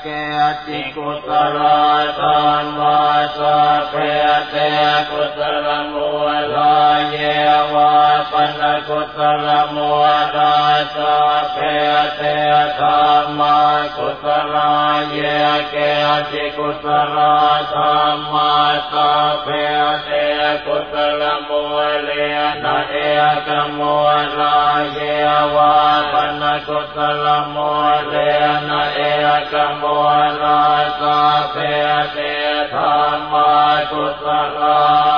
เกจิกุตลาธรรมาสะเพเตกุตลมุลาเยวาปันกุตลมุลาสะเพเตธรรมากุตลาเยเกจิกุตลาธรรมาสะเพเตกุตลมุเลนะเอกมุลาเยวาปันกุตลมุเลนะเอกมุลาสาเพเตธรรมากุตลา